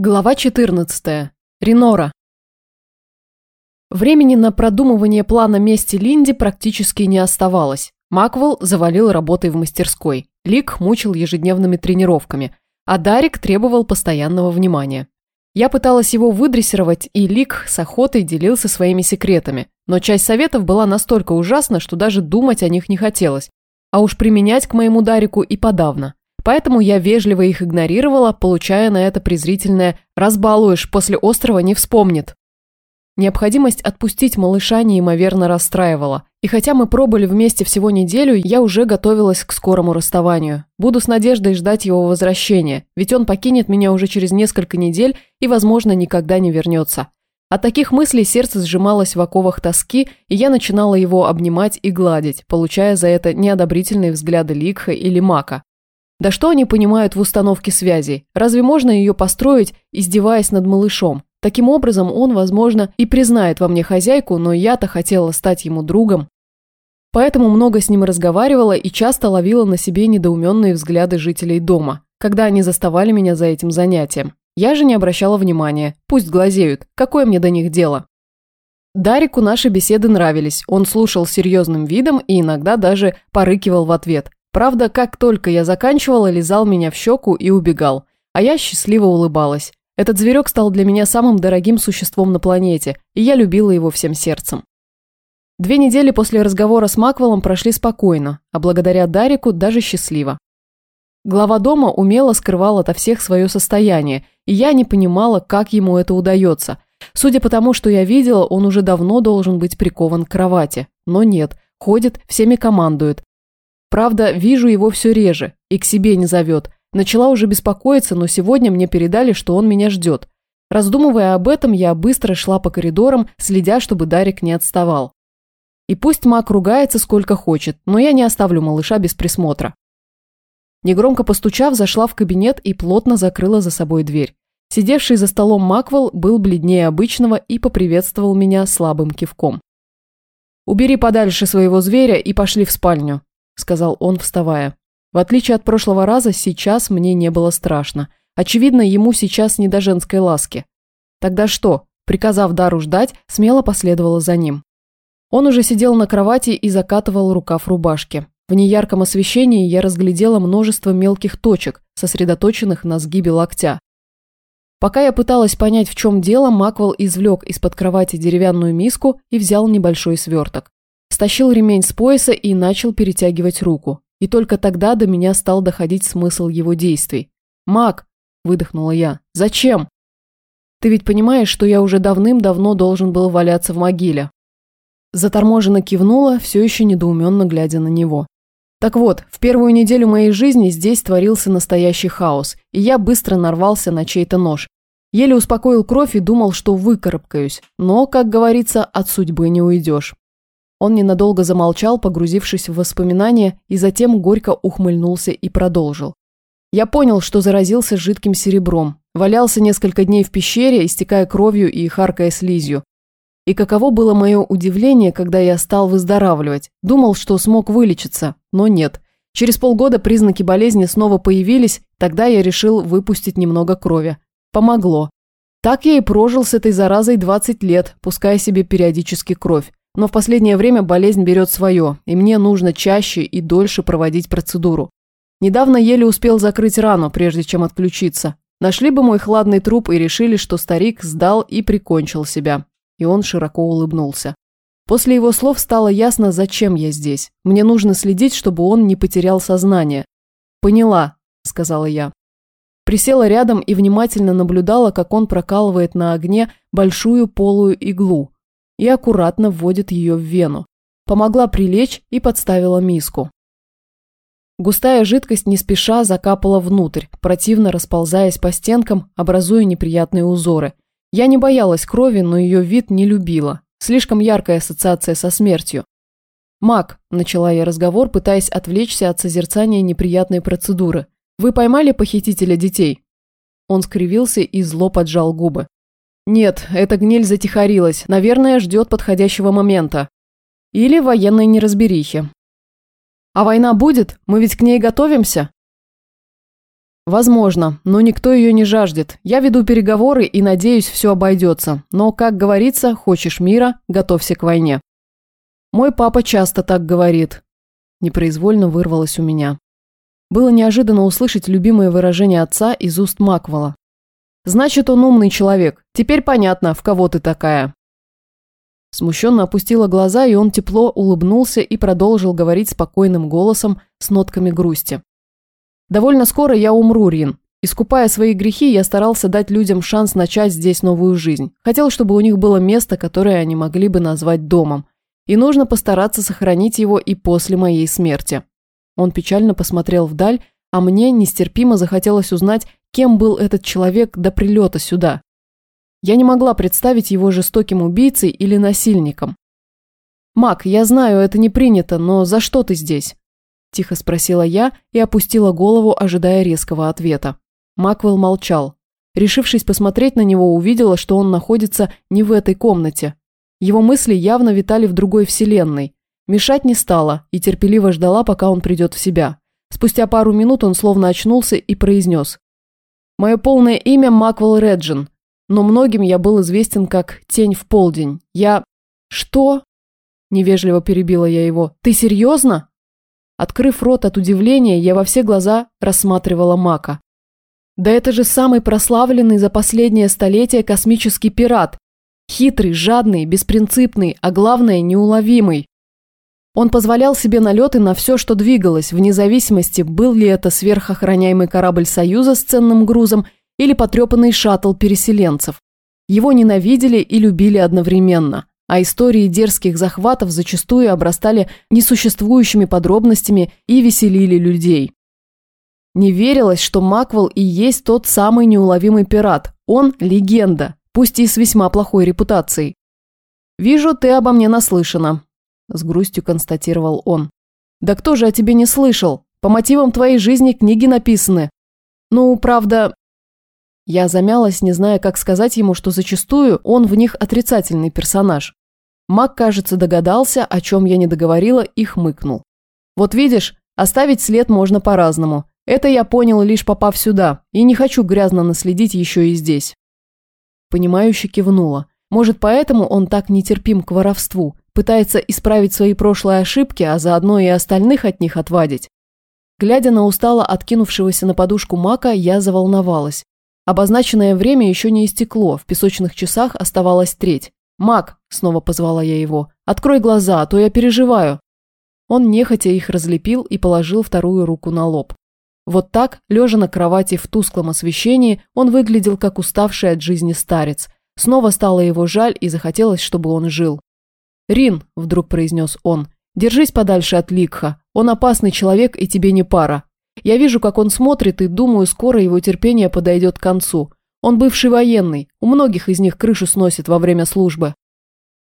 Глава 14. Ренора. Времени на продумывание плана мести Линди практически не оставалось. Маквелл завалил работой в мастерской. Лик мучил ежедневными тренировками, а Дарик требовал постоянного внимания. Я пыталась его выдрессировать, и Лик с охотой делился своими секретами, но часть советов была настолько ужасна, что даже думать о них не хотелось, а уж применять к моему Дарику и подавно. Поэтому я вежливо их игнорировала, получая на это презрительное «разбалуешь, после острова не вспомнит». Необходимость отпустить малыша неимоверно расстраивала. И хотя мы пробыли вместе всего неделю, я уже готовилась к скорому расставанию. Буду с надеждой ждать его возвращения, ведь он покинет меня уже через несколько недель и, возможно, никогда не вернется. От таких мыслей сердце сжималось в оковах тоски, и я начинала его обнимать и гладить, получая за это неодобрительные взгляды Ликха или Мака. Да что они понимают в установке связей? Разве можно ее построить, издеваясь над малышом? Таким образом, он, возможно, и признает во мне хозяйку, но я-то хотела стать ему другом. Поэтому много с ним разговаривала и часто ловила на себе недоуменные взгляды жителей дома, когда они заставали меня за этим занятием. Я же не обращала внимания. Пусть глазеют. Какое мне до них дело? Дарику наши беседы нравились. Он слушал серьезным видом и иногда даже порыкивал в ответ. Правда, как только я заканчивала, лизал меня в щеку и убегал. А я счастливо улыбалась. Этот зверек стал для меня самым дорогим существом на планете, и я любила его всем сердцем. Две недели после разговора с Маквеллом прошли спокойно, а благодаря Дарику даже счастливо. Глава дома умело скрывал ото всех свое состояние, и я не понимала, как ему это удается. Судя по тому, что я видела, он уже давно должен быть прикован к кровати. Но нет, ходит, всеми командует, Правда, вижу его все реже и к себе не зовет. Начала уже беспокоиться, но сегодня мне передали, что он меня ждет. Раздумывая об этом, я быстро шла по коридорам, следя, чтобы Дарик не отставал. И пусть Мак ругается сколько хочет, но я не оставлю малыша без присмотра. Негромко постучав, зашла в кабинет и плотно закрыла за собой дверь. Сидевший за столом Маквелл был бледнее обычного и поприветствовал меня слабым кивком. «Убери подальше своего зверя и пошли в спальню», сказал он, вставая. В отличие от прошлого раза, сейчас мне не было страшно. Очевидно, ему сейчас не до женской ласки. Тогда что? Приказав Дару ждать, смело последовала за ним. Он уже сидел на кровати и закатывал рукав рубашки. В неярком освещении я разглядела множество мелких точек, сосредоточенных на сгибе локтя. Пока я пыталась понять, в чем дело, Маквел извлек из-под кровати деревянную миску и взял небольшой сверток. Стащил ремень с пояса и начал перетягивать руку. И только тогда до меня стал доходить смысл его действий. «Мак!» – выдохнула я. «Зачем?» «Ты ведь понимаешь, что я уже давным-давно должен был валяться в могиле?» Заторможенно кивнула, все еще недоуменно глядя на него. Так вот, в первую неделю моей жизни здесь творился настоящий хаос, и я быстро нарвался на чей-то нож. Еле успокоил кровь и думал, что выкарабкаюсь, но, как говорится, от судьбы не уйдешь. Он ненадолго замолчал, погрузившись в воспоминания, и затем горько ухмыльнулся и продолжил. Я понял, что заразился жидким серебром. Валялся несколько дней в пещере, истекая кровью и харкая слизью. И каково было мое удивление, когда я стал выздоравливать. Думал, что смог вылечиться, но нет. Через полгода признаки болезни снова появились, тогда я решил выпустить немного крови. Помогло. Так я и прожил с этой заразой 20 лет, пуская себе периодически кровь. Но в последнее время болезнь берет свое, и мне нужно чаще и дольше проводить процедуру. Недавно еле успел закрыть рану, прежде чем отключиться. Нашли бы мой хладный труп и решили, что старик сдал и прикончил себя. И он широко улыбнулся. После его слов стало ясно, зачем я здесь. Мне нужно следить, чтобы он не потерял сознание. «Поняла», – сказала я. Присела рядом и внимательно наблюдала, как он прокалывает на огне большую полую иглу, и аккуратно вводит ее в вену. Помогла прилечь и подставила миску. Густая жидкость не спеша закапала внутрь, противно расползаясь по стенкам, образуя неприятные узоры. Я не боялась крови, но ее вид не любила. Слишком яркая ассоциация со смертью. «Мак», – начала я разговор, пытаясь отвлечься от созерцания неприятной процедуры. «Вы поймали похитителя детей?» Он скривился и зло поджал губы. Нет, эта гниль затихарилась, наверное, ждет подходящего момента. Или военной неразберихи. А война будет? Мы ведь к ней готовимся? Возможно, но никто ее не жаждет. Я веду переговоры и надеюсь, все обойдется. Но, как говорится, хочешь мира, готовься к войне. Мой папа часто так говорит. Непроизвольно вырвалось у меня. Было неожиданно услышать любимое выражение отца из уст Маквела. Значит, он умный человек. Теперь понятно, в кого ты такая. Смущенно опустила глаза, и он тепло улыбнулся и продолжил говорить спокойным голосом с нотками грусти. «Довольно скоро я умру, Рин. Искупая свои грехи, я старался дать людям шанс начать здесь новую жизнь. Хотел, чтобы у них было место, которое они могли бы назвать домом. И нужно постараться сохранить его и после моей смерти». Он печально посмотрел вдаль, а мне нестерпимо захотелось узнать, кем был этот человек до прилета сюда. Я не могла представить его жестоким убийцей или насильником. «Мак, я знаю, это не принято, но за что ты здесь?» Тихо спросила я и опустила голову, ожидая резкого ответа. Маквелл молчал. Решившись посмотреть на него, увидела, что он находится не в этой комнате. Его мысли явно витали в другой вселенной. Мешать не стала и терпеливо ждала, пока он придет в себя. Спустя пару минут он словно очнулся и произнес. «Мое полное имя Маквелл Реджин но многим я был известен как «Тень в полдень». Я... Что? Невежливо перебила я его. Ты серьезно? Открыв рот от удивления, я во все глаза рассматривала Мака. Да это же самый прославленный за последнее столетие космический пират. Хитрый, жадный, беспринципный, а главное, неуловимый. Он позволял себе налеты на все, что двигалось, вне зависимости, был ли это сверхохраняемый корабль Союза с ценным грузом – или потрепанный шаттл переселенцев. Его ненавидели и любили одновременно, а истории дерзких захватов зачастую обрастали несуществующими подробностями и веселили людей. Не верилось, что Маквел и есть тот самый неуловимый пират. Он – легенда, пусть и с весьма плохой репутацией. «Вижу, ты обо мне наслышана», – с грустью констатировал он. «Да кто же о тебе не слышал? По мотивам твоей жизни книги написаны. Ну, правда, я замялась, не зная, как сказать ему, что зачастую он в них отрицательный персонаж. Мак, кажется, догадался, о чем я не договорила, и хмыкнул. «Вот видишь, оставить след можно по-разному. Это я понял, лишь попав сюда, и не хочу грязно наследить еще и здесь». Понимающе кивнула. Может, поэтому он так нетерпим к воровству, пытается исправить свои прошлые ошибки, а заодно и остальных от них отвадить. Глядя на устало откинувшегося на подушку Мака, я заволновалась. Обозначенное время еще не истекло, в песочных часах оставалась треть. «Мак», – снова позвала я его, – «открой глаза, а то я переживаю». Он нехотя их разлепил и положил вторую руку на лоб. Вот так, лежа на кровати в тусклом освещении, он выглядел как уставший от жизни старец. Снова стало его жаль и захотелось, чтобы он жил. «Рин», – вдруг произнес он, – «держись подальше от Ликха. Он опасный человек и тебе не пара. Я вижу, как он смотрит, и думаю, скоро его терпение подойдет к концу. Он бывший военный, у многих из них крышу сносит во время службы.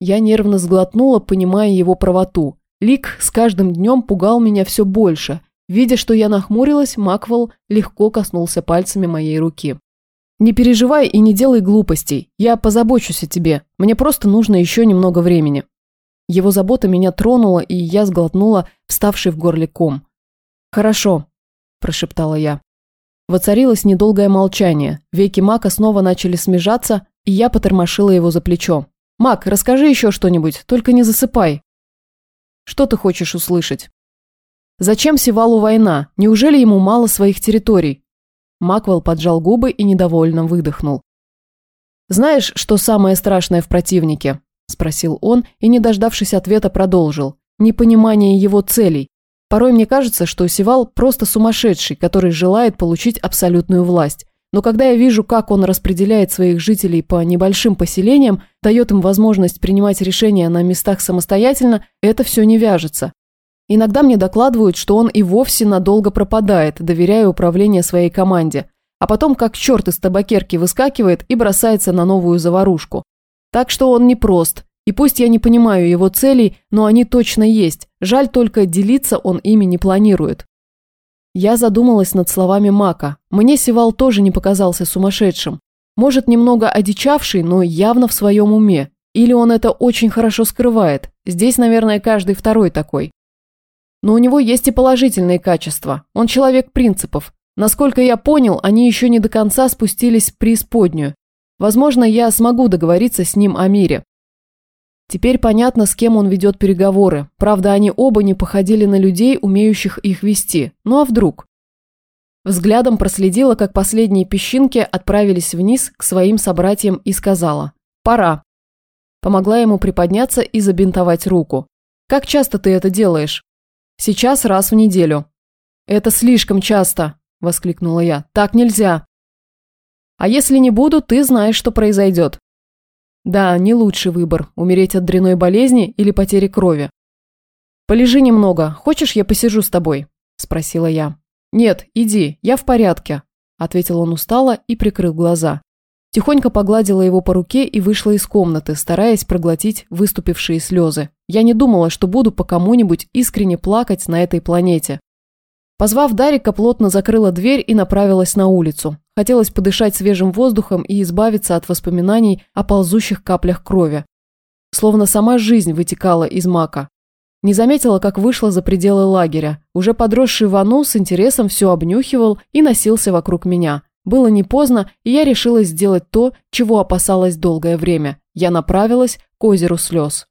Я нервно сглотнула, понимая его правоту. Лик с каждым днем пугал меня все больше. Видя, что я нахмурилась, Маквел легко коснулся пальцами моей руки. «Не переживай и не делай глупостей. Я позабочусь о тебе. Мне просто нужно еще немного времени». Его забота меня тронула, и я сглотнула вставший в горле ком. «Хорошо, прошептала я. Воцарилось недолгое молчание. Веки Мака снова начали смежаться, и я потормошила его за плечо. «Мак, расскажи еще что-нибудь, только не засыпай». «Что ты хочешь услышать?» «Зачем Севалу война? Неужели ему мало своих территорий?» Маквел поджал губы и недовольно выдохнул. «Знаешь, что самое страшное в противнике?» – спросил он и, не дождавшись ответа, продолжил. «Непонимание его целей. Порой мне кажется, что Севал просто сумасшедший, который желает получить абсолютную власть. Но когда я вижу, как он распределяет своих жителей по небольшим поселениям, дает им возможность принимать решения на местах самостоятельно, это все не вяжется. Иногда мне докладывают, что он и вовсе надолго пропадает, доверяя управление своей команде. А потом как черт из табакерки выскакивает и бросается на новую заварушку. Так что он непрост, и пусть я не понимаю его целей, но они точно есть. Жаль только, делиться он ими не планирует. Я задумалась над словами Мака. Мне Севал тоже не показался сумасшедшим. Может, немного одичавший, но явно в своем уме. Или он это очень хорошо скрывает. Здесь, наверное, каждый второй такой. Но у него есть и положительные качества. Он человек принципов. Насколько я понял, они еще не до конца спустились в преисподнюю. Возможно, я смогу договориться с ним о мире. Теперь понятно, с кем он ведет переговоры. Правда, они оба не походили на людей, умеющих их вести. Ну а вдруг? Взглядом проследила, как последние песчинки отправились вниз к своим собратьям и сказала «Пора». Помогла ему приподняться и забинтовать руку. «Как часто ты это делаешь?» «Сейчас раз в неделю». «Это слишком часто», – воскликнула я. «Так нельзя». «А если не буду, ты знаешь, что произойдет». «Да, не лучший выбор – умереть от дряной болезни или потери крови». «Полежи немного. Хочешь, я посижу с тобой?» – спросила я. «Нет, иди, я в порядке», – ответил он устало и прикрыл глаза. Тихонько погладила его по руке и вышла из комнаты, стараясь проглотить выступившие слезы. Я не думала, что буду по кому-нибудь искренне плакать на этой планете. Позвав Дарика, плотно закрыла дверь и направилась на улицу. Хотелось подышать свежим воздухом и избавиться от воспоминаний о ползущих каплях крови. Словно сама жизнь вытекала из мака. Не заметила, как вышла за пределы лагеря. Уже подросший Вану с интересом все обнюхивал и носился вокруг меня. Было не поздно, и я решила сделать то, чего опасалась долгое время. Я направилась к озеру слез.